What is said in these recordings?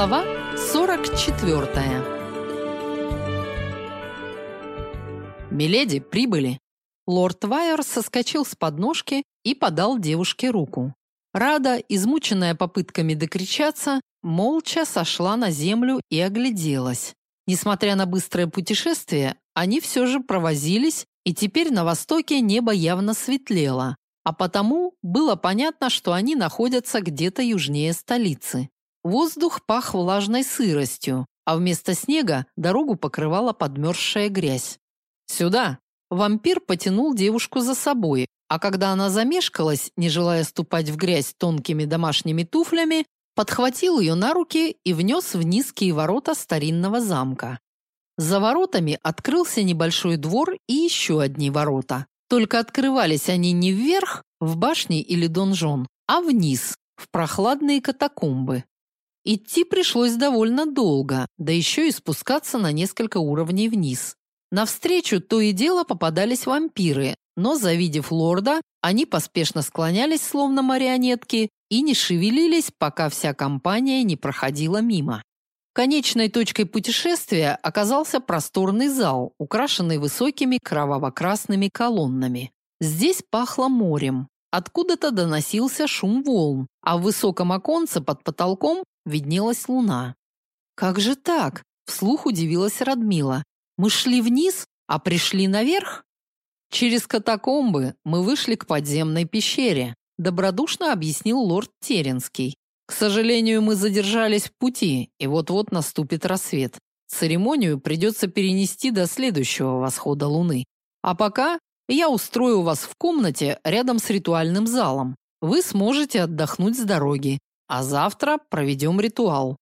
Глава 44. Миледи прибыли. Лорд Вайер соскочил с подножки и подал девушке руку. Рада, измученная попытками докричаться, молча сошла на землю и огляделась. Несмотря на быстрое путешествие, они все же провозились, и теперь на востоке небо явно светлело, а потому было понятно, что они находятся где-то южнее столицы. Воздух пах влажной сыростью, а вместо снега дорогу покрывала подмерзшая грязь. «Сюда!» Вампир потянул девушку за собой, а когда она замешкалась, не желая ступать в грязь тонкими домашними туфлями, подхватил ее на руки и внес в низкие ворота старинного замка. За воротами открылся небольшой двор и еще одни ворота. Только открывались они не вверх, в башне или донжон, а вниз, в прохладные катакомбы. Идти пришлось довольно долго, да еще и спускаться на несколько уровней вниз. Навстречу то и дело попадались вампиры, но, завидев лорда, они поспешно склонялись, словно марионетки, и не шевелились, пока вся компания не проходила мимо. Конечной точкой путешествия оказался просторный зал, украшенный высокими кроваво-красными колоннами. Здесь пахло морем. Откуда-то доносился шум волн, а в высоком оконце под потолком виднелась луна. Как же так? Вслух удивилась Радмила. Мы шли вниз, а пришли наверх? Через катакомбы мы вышли к подземной пещере, добродушно объяснил лорд Теренский. К сожалению, мы задержались в пути, и вот-вот наступит рассвет. Церемонию придется перенести до следующего восхода луны. А пока я устрою вас в комнате рядом с ритуальным залом. Вы сможете отдохнуть с дороги, а завтра проведем ритуал.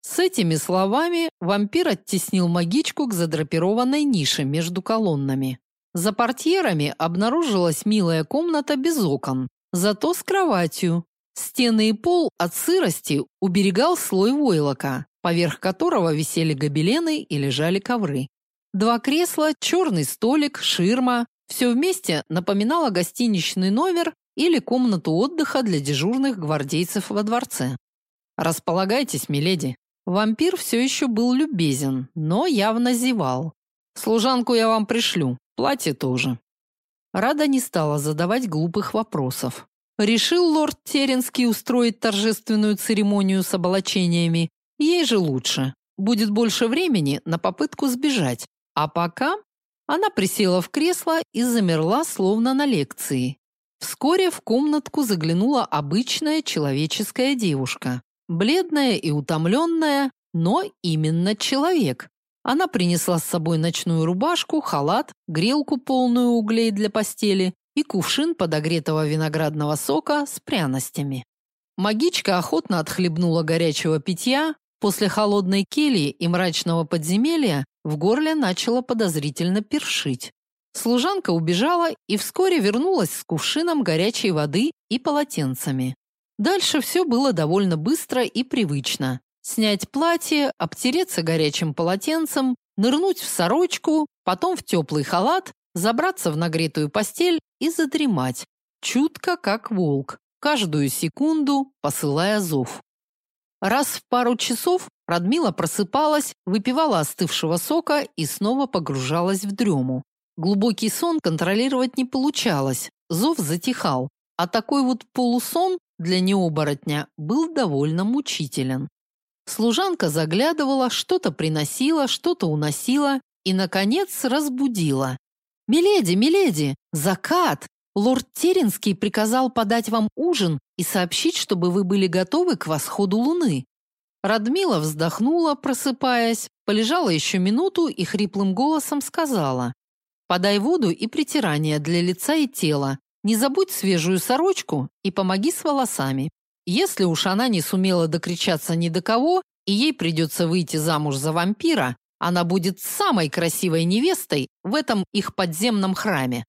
С этими словами вампир оттеснил магичку к задрапированной нише между колоннами. За портьерами обнаружилась милая комната без окон, зато с кроватью. Стены и пол от сырости уберегал слой войлока, поверх которого висели гобелены и лежали ковры. Два кресла, черный столик, ширма все вместе напоминало гостиничный номер или комнату отдыха для дежурных гвардейцев во дворце. Располагайтесь, миледи. Вампир все еще был любезен, но явно зевал. Служанку я вам пришлю, платье тоже. Рада не стала задавать глупых вопросов. Решил лорд Теренский устроить торжественную церемонию с оболочениями. Ей же лучше. Будет больше времени на попытку сбежать. А пока она присела в кресло и замерла, словно на лекции. Вскоре в комнатку заглянула обычная человеческая девушка. Бледная и утомленная, но именно человек. Она принесла с собой ночную рубашку, халат, грелку полную углей для постели и кувшин подогретого виноградного сока с пряностями. Магичка охотно отхлебнула горячего питья, после холодной кельи и мрачного подземелья в горле начало подозрительно першить. Служанка убежала и вскоре вернулась с кувшином горячей воды и полотенцами. Дальше все было довольно быстро и привычно. Снять платье, обтереться горячим полотенцем, нырнуть в сорочку, потом в теплый халат, забраться в нагретую постель и задремать, чутко как волк, каждую секунду посылая зов. Раз в пару часов Радмила просыпалась, выпивала остывшего сока и снова погружалась в дрему. Глубокий сон контролировать не получалось, зов затихал, а такой вот полусон для необоротня был довольно мучителен. Служанка заглядывала, что-то приносила, что-то уносила и, наконец, разбудила. «Миледи, миледи, закат! Лорд Теренский приказал подать вам ужин и сообщить, чтобы вы были готовы к восходу луны». Радмила вздохнула, просыпаясь, полежала еще минуту и хриплым голосом сказала: Подай воду и притирание для лица и тела. Не забудь свежую сорочку и помоги с волосами. Если уж она не сумела докричаться ни до кого, и ей придется выйти замуж за вампира, она будет самой красивой невестой в этом их подземном храме.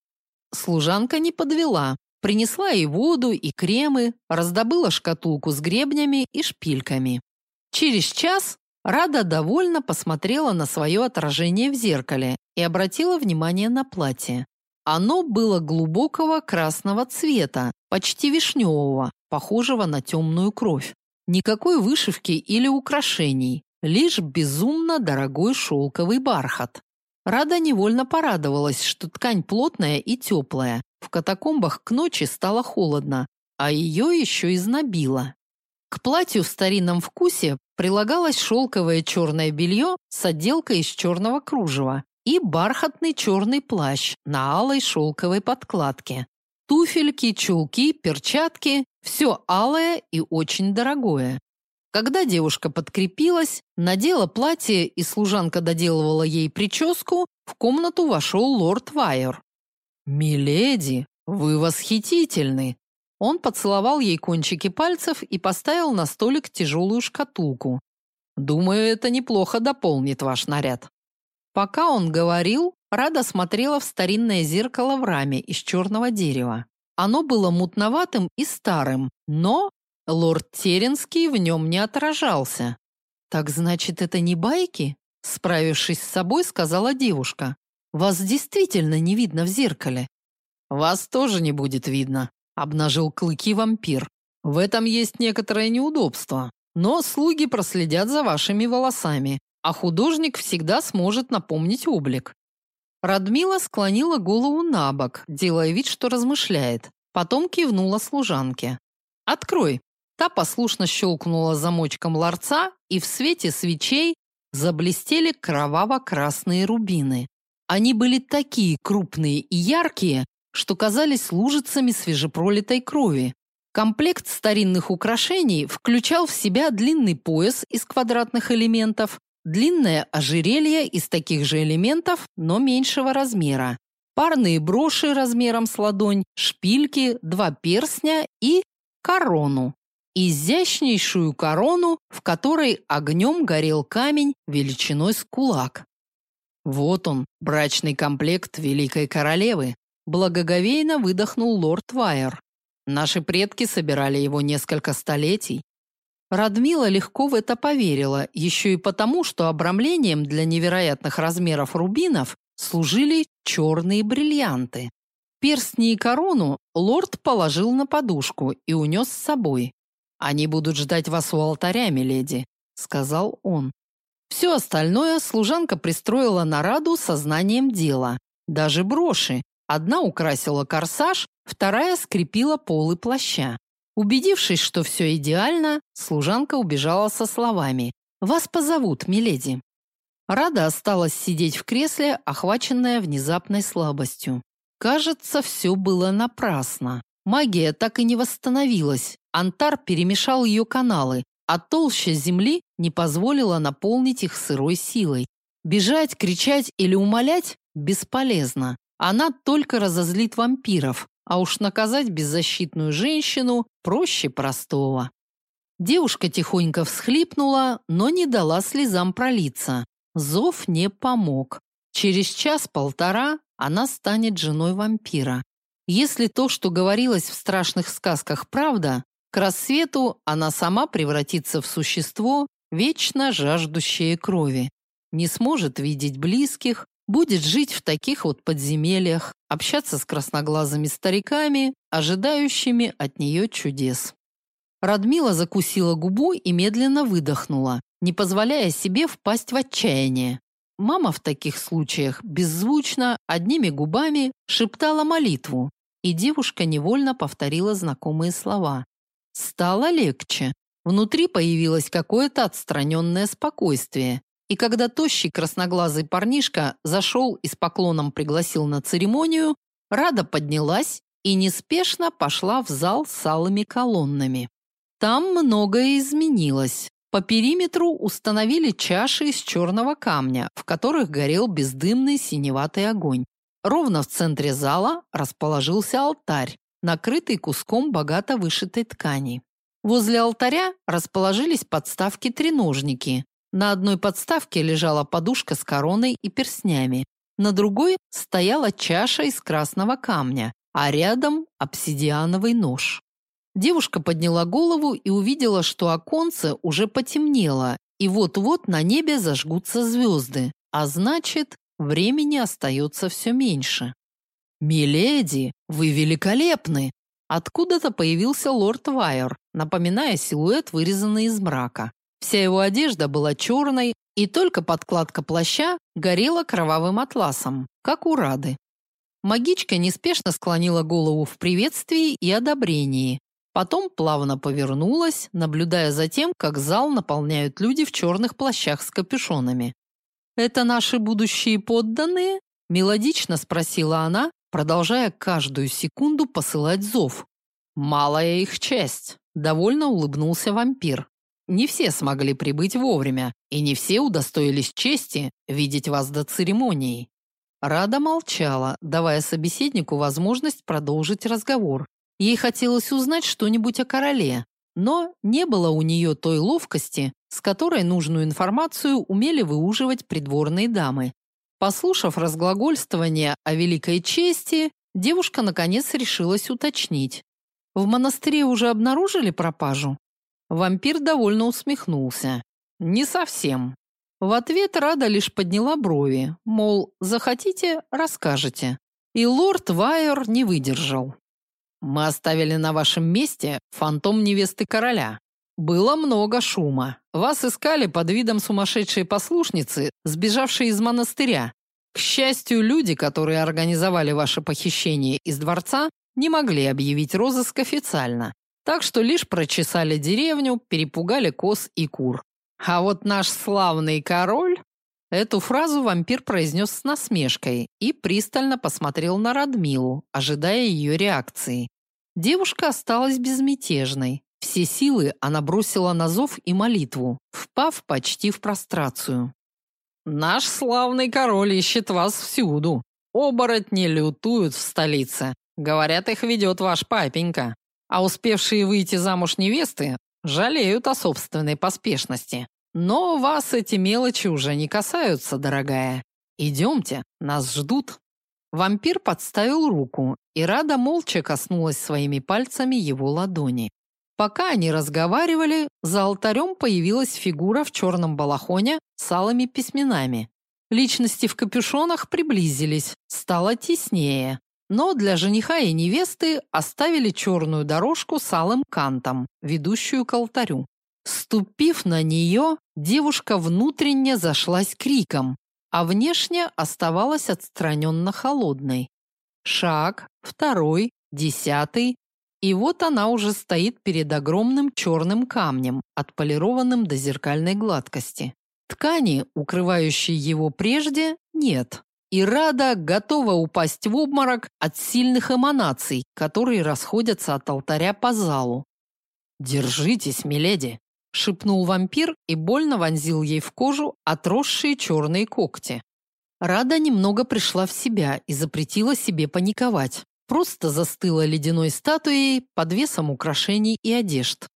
Служанка не подвела. Принесла и воду, и кремы, раздобыла шкатулку с гребнями и шпильками. Через час Рада довольно посмотрела на свое отражение в зеркале и обратила внимание на платье. Оно было глубокого красного цвета, почти вишневого, похожего на темную кровь. Никакой вышивки или украшений, лишь безумно дорогой шелковый бархат. Рада невольно порадовалась, что ткань плотная и теплая. В катакомбах к ночи стало холодно, а ее еще и. К платью в старинном вкусе прилагалось шелковое черное белье с отделкой из черного кружева и бархатный черный плащ на алой шелковой подкладке. Туфельки, чулки, перчатки – все алое и очень дорогое. Когда девушка подкрепилась, надела платье и служанка доделывала ей прическу, в комнату вошел лорд Вайер. «Миледи, вы восхитительны!» Он поцеловал ей кончики пальцев и поставил на столик тяжелую шкатулку. «Думаю, это неплохо дополнит ваш наряд». Пока он говорил, Рада смотрела в старинное зеркало в раме из черного дерева. Оно было мутноватым и старым, но лорд Теренский в нем не отражался. Так значит, это не байки? Справившись с собой, сказала девушка. Вас действительно не видно в зеркале. Вас тоже не будет видно, обнажил клыки вампир. В этом есть некоторое неудобство, но слуги проследят за вашими волосами, а художник всегда сможет напомнить облик. Радмила склонила голову на бок, делая вид, что размышляет. Потом кивнула служанке. «Открой». Та послушно щелкнула замочком ларца, и в свете свечей заблестели кроваво-красные рубины. Они были такие крупные и яркие, что казались лужицами свежепролитой крови. Комплект старинных украшений включал в себя длинный пояс из квадратных элементов, Длинное ожерелье из таких же элементов, но меньшего размера. Парные броши размером с ладонь, шпильки, два перстня и корону. Изящнейшую корону, в которой огнем горел камень величиной с кулак. Вот он, брачный комплект великой королевы, благоговейно выдохнул лорд Вайер. Наши предки собирали его несколько столетий. Радмила легко в это поверила, еще и потому, что обрамлением для невероятных размеров рубинов служили черные бриллианты. Перстни и корону лорд положил на подушку и унес с собой. Они будут ждать вас у алтаря, миледи, сказал он. Все остальное служанка пристроила на раду сознанием дела. Даже броши. Одна украсила корсаж, вторая скрепила полы плаща. Убедившись, что все идеально, служанка убежала со словами: "Вас позовут, миледи". Рада осталась сидеть в кресле, охваченная внезапной слабостью. Кажется, все было напрасно. Магия так и не восстановилась. Антар перемешал ее каналы, а толща земли не позволила наполнить их сырой силой. Бежать, кричать или умолять бесполезно. Она только разозлит вампиров, а уж наказать беззащитную женщину проще простого. Девушка тихонько всхлипнула, но не дала слезам пролиться. Зов не помог. Через час-полтора она станет женой вампира. Если то, что говорилось в страшных сказках, правда, к рассвету она сама превратится в существо, вечно жаждущее крови. Не сможет видеть близких, будет жить в таких вот подземельях, общаться с красноглазыми стариками, ожидающими от нее чудес. Радмила закусила губу и медленно выдохнула, не позволяя себе впасть в отчаяние. Мама в таких случаях беззвучно, одними губами шептала молитву, и девушка невольно повторила знакомые слова. Стало легче. Внутри появилось какое-то отстраненное спокойствие, и когда тощий красноглазый парнишка зашел и с поклоном пригласил на церемонию, Рада поднялась и неспешно пошла в зал с алыми колоннами. Там многое изменилось. По периметру установили чаши из черного камня, в которых горел бездымный синеватый огонь. Ровно в центре зала расположился алтарь, накрытый куском богато вышитой ткани. Возле алтаря расположились подставки-треножники, на одной подставке лежала подушка с короной и перстнями, на другой стояла чаша из красного камня, а рядом обсидиановый нож. Девушка подняла голову и увидела, что оконце уже потемнело, и вот-вот на небе зажгутся звезды, а значит, времени остается все меньше. «Миледи, вы великолепны!» Откуда-то появился лорд Вайер, напоминая силуэт, вырезанный из мрака. Вся его одежда была черной, и только подкладка плаща горела кровавым атласом, как у Рады. Магичка неспешно склонила голову в приветствии и одобрении. Потом плавно повернулась, наблюдая за тем, как зал наполняют люди в черных плащах с капюшонами. «Это наши будущие подданные?» – мелодично спросила она, продолжая каждую секунду посылать зов. «Малая их честь», – довольно улыбнулся вампир. «Не все смогли прибыть вовремя, и не все удостоились чести видеть вас до церемонии. Рада молчала, давая собеседнику возможность продолжить разговор. Ей хотелось узнать что-нибудь о короле, но не было у нее той ловкости, с которой нужную информацию умели выуживать придворные дамы. Послушав разглагольствование о великой чести, девушка наконец решилась уточнить. В монастыре уже обнаружили пропажу? Вампир довольно усмехнулся. Не совсем. В ответ Рада лишь подняла брови, мол, захотите, расскажете. И лорд Вайер не выдержал. Мы оставили на вашем месте фантом невесты короля. Было много шума. Вас искали под видом сумасшедшей послушницы, сбежавшей из монастыря. К счастью, люди, которые организовали ваше похищение из дворца, не могли объявить розыск официально. Так что лишь прочесали деревню, перепугали коз и кур. А вот наш славный король Эту фразу вампир произнес с насмешкой и пристально посмотрел на Радмилу, ожидая ее реакции. Девушка осталась безмятежной. Все силы она бросила на зов и молитву, впав почти в прострацию. Наш славный король ищет вас всюду. Оборотни лютуют в столице. Говорят, их ведет ваш папенька. А успевшие выйти замуж невесты жалеют о собственной поспешности. Но вас эти мелочи уже не касаются, дорогая. Идемте, нас ждут. Вампир подставил руку, и Рада молча коснулась своими пальцами его ладони. Пока они разговаривали, за алтарем появилась фигура в черном балахоне с алыми письменами. Личности в капюшонах приблизились, стало теснее. Но для жениха и невесты оставили черную дорожку с алым кантом, ведущую к алтарю. Ступив на нее, девушка внутренне зашлась криком, а внешне оставалась отстраненно холодной. Шаг, второй, десятый, и вот она уже стоит перед огромным черным камнем, отполированным до зеркальной гладкости. Ткани, укрывающей его прежде, нет. И Рада готова упасть в обморок от сильных эманаций, которые расходятся от алтаря по залу. «Держитесь, миледи!» шепнул вампир и больно вонзил ей в кожу отросшие черные когти. Рада немного пришла в себя и запретила себе паниковать. Просто застыла ледяной статуей под весом украшений и одежд.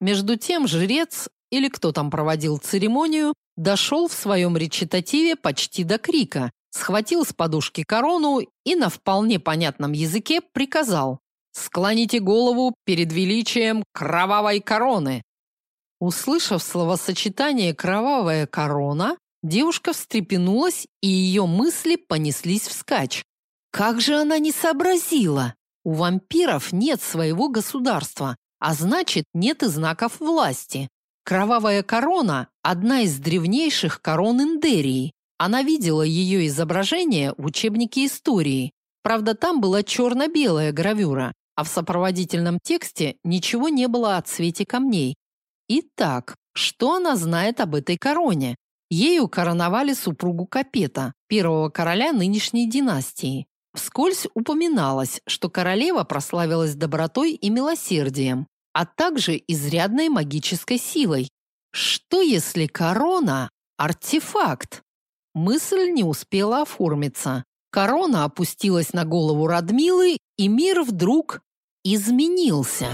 Между тем жрец, или кто там проводил церемонию, дошел в своем речитативе почти до крика, схватил с подушки корону и на вполне понятном языке приказал «Склоните голову перед величием кровавой короны!» Услышав словосочетание «кровавая корона», девушка встрепенулась, и ее мысли понеслись вскачь. Как же она не сообразила? У вампиров нет своего государства, а значит, нет и знаков власти. Кровавая корона – одна из древнейших корон Индерии. Она видела ее изображение в учебнике истории. Правда, там была черно-белая гравюра, а в сопроводительном тексте ничего не было о цвете камней. Итак, что она знает об этой короне? Ею короновали супругу Капета, первого короля нынешней династии. Вскользь упоминалось, что королева прославилась добротой и милосердием, а также изрядной магической силой. Что если корона – артефакт? Мысль не успела оформиться. Корона опустилась на голову Радмилы, и мир вдруг изменился.